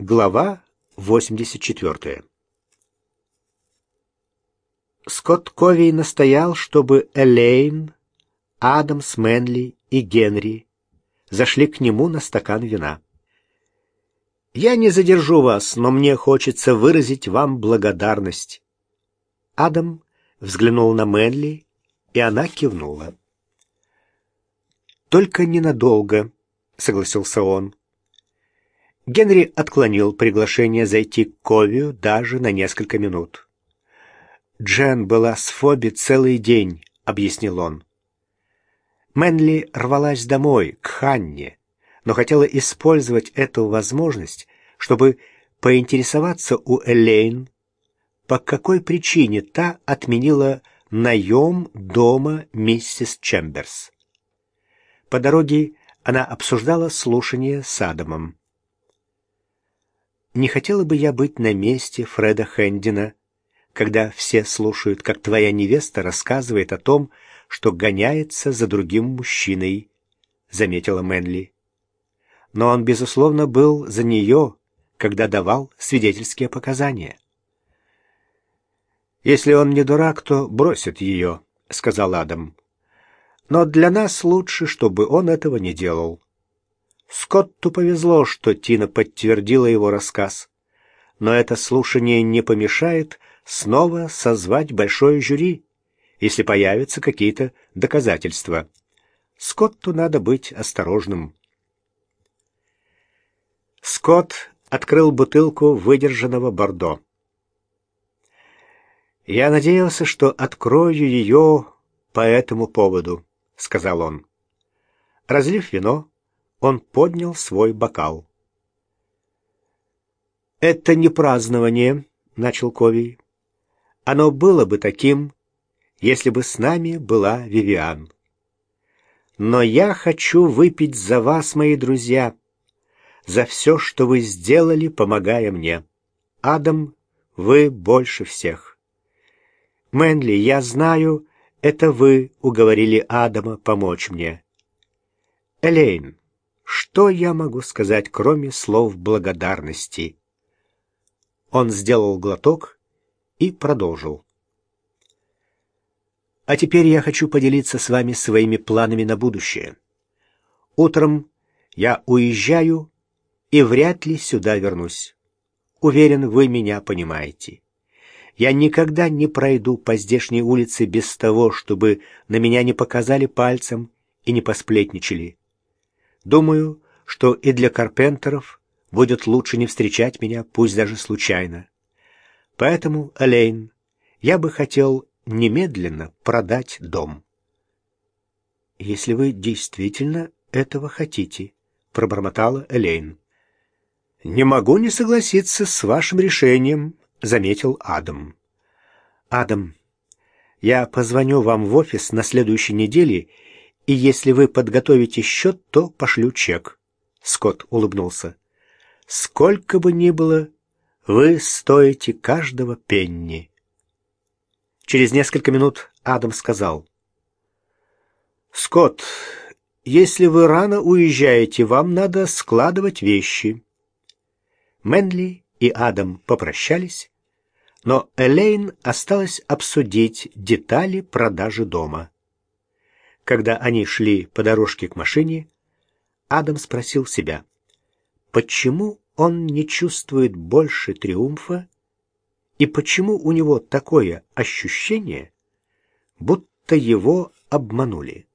Глава 84 Скотт Ковей настоял, чтобы Элейн, Адамс Мэнли и Генри зашли к нему на стакан вина. «Я не задержу вас, но мне хочется выразить вам благодарность». Адам взглянул на Мэнли, и она кивнула. «Только ненадолго», — согласился он. Генри отклонил приглашение зайти к Ковию даже на несколько минут. «Джен была с Фоби целый день», — объяснил он. Мэнли рвалась домой, к Ханне, но хотела использовать эту возможность, чтобы поинтересоваться у Элейн, по какой причине та отменила наем дома миссис Чемберс. По дороге она обсуждала слушание с Адамом. Не хотела бы я быть на месте Фреда Хэндина, когда все слушают, как твоя невеста рассказывает о том, что гоняется за другим мужчиной, — заметила Мэнли. Но он, безусловно, был за нее, когда давал свидетельские показания. «Если он не дурак, то бросит ее», — сказал Адам. «Но для нас лучше, чтобы он этого не делал». Скотту повезло, что Тина подтвердила его рассказ. Но это слушание не помешает снова созвать большое жюри, если появятся какие-то доказательства. Скотту надо быть осторожным. Скотт открыл бутылку выдержанного бордо. «Я надеялся, что открою ее по этому поводу», — сказал он. Разлив вино, он поднял свой бокал. «Это не празднование», — начал Ковий. «Оно было бы таким, если бы с нами была Вивиан. Но я хочу выпить за вас, мои друзья, за все, что вы сделали, помогая мне. Адам, вы больше всех. Мэнли, я знаю, это вы уговорили Адама помочь мне. Элейн, что я могу сказать, кроме слов благодарности? Он сделал глоток и продолжил. А теперь я хочу поделиться с вами своими планами на будущее. Утром я уезжаю и вряд ли сюда вернусь. Уверен, вы меня понимаете. Я никогда не пройду по здешней улице без того, чтобы на меня не показали пальцем и не посплетничали. Думаю, что и для карпентеров будет лучше не встречать меня, пусть даже случайно. Поэтому, Элейн, я бы хотел немедленно продать дом. Если вы действительно этого хотите, пробормотала Элейн. Не могу не согласиться с вашим решением, заметил Адам. Адам, я позвоню вам в офис на следующей неделе и если вы подготовите счет, то пошлю чек». Скотт улыбнулся. «Сколько бы ни было, вы стоите каждого пенни». Через несколько минут Адам сказал. «Скотт, если вы рано уезжаете, вам надо складывать вещи». Мэнли и Адам попрощались, но Элейн осталось обсудить детали продажи дома. Когда они шли по дорожке к машине, Адам спросил себя, почему он не чувствует больше триумфа и почему у него такое ощущение, будто его обманули.